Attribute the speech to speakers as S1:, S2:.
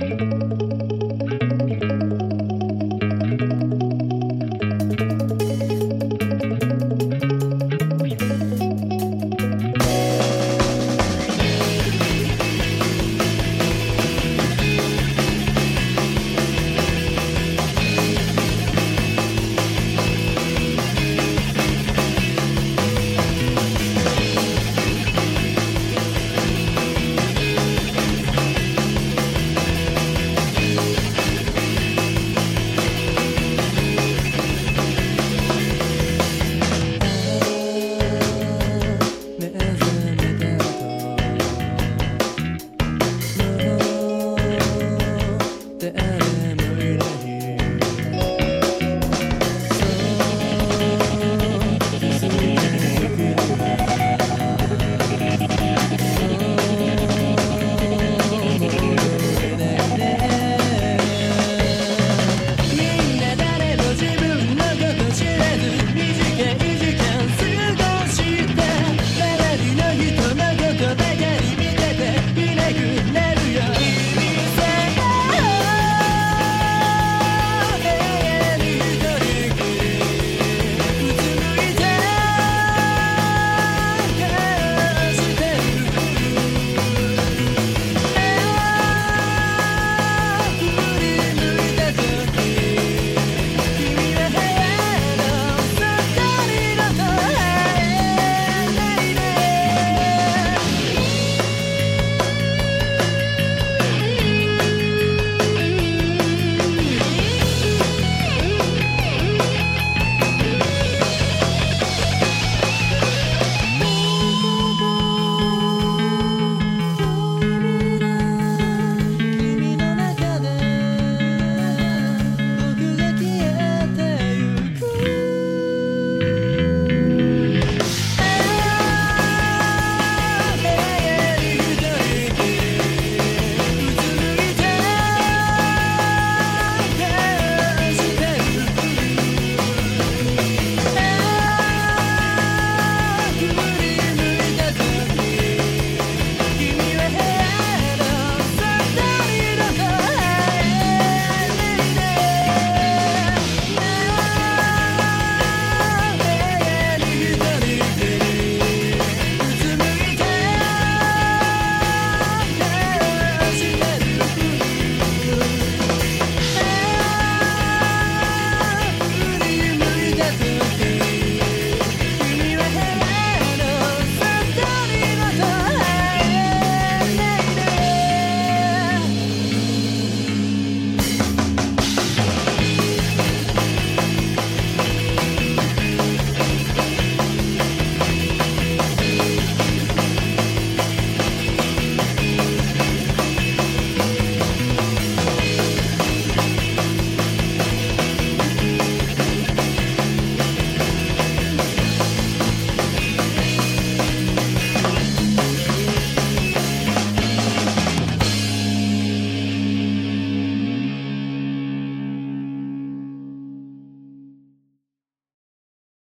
S1: Música